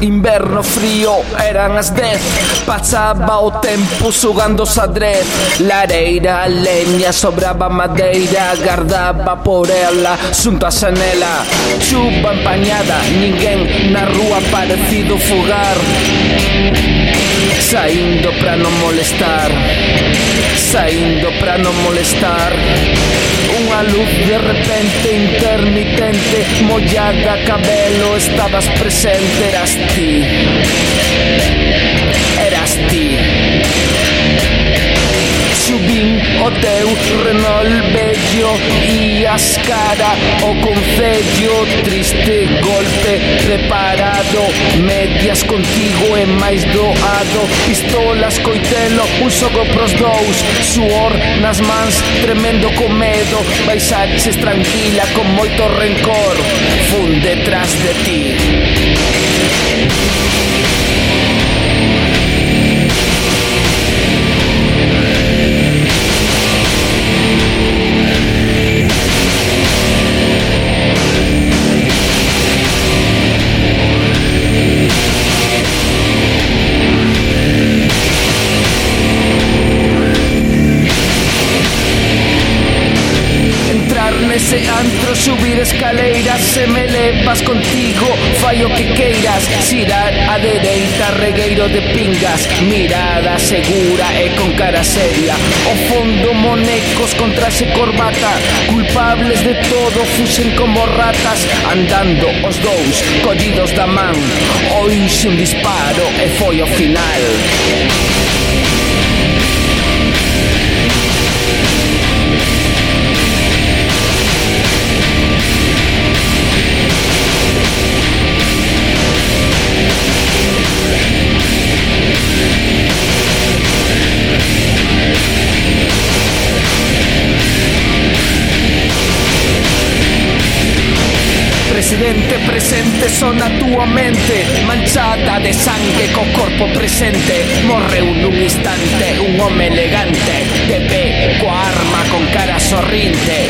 Inverno frío, eran as 10 Pasaba o tempo sugando sadrez dred Lareira, leña, sobraba madeira. Gardaba por ela, xunto a xanela Chuva empañada, ninguén na rúa parecido fugar. Saindo pra non molestar. Saindo pra non molestar luz de repente intermitente, mollada, cabelo, estabas presente, eras ti, eras ti. Subín o teu reno máscara o concello Triste golpe preparado Medias contigo e máis doado. Pistolas, coitelo, un xogo pros dous. Suor nas mans, tremendo comedo. Baixaches tranquila con moito rencor. Fun detrás de ti. subir escaleiras Se me levas contigo, fallo que queiras. Cirar a dereita, regueiro de pingas. Mirada segura e con cara seria. O fondo monecos con traxe corbata. Culpables de todo, fuxen como ratas. Andando os dous, collidos da man. Oíxe un disparo e foi o final. presidente presente son a túa mente Manchada de sangue co corpo presente. Morre un un instante un home elegante. De pé coa arma con cara sorrinte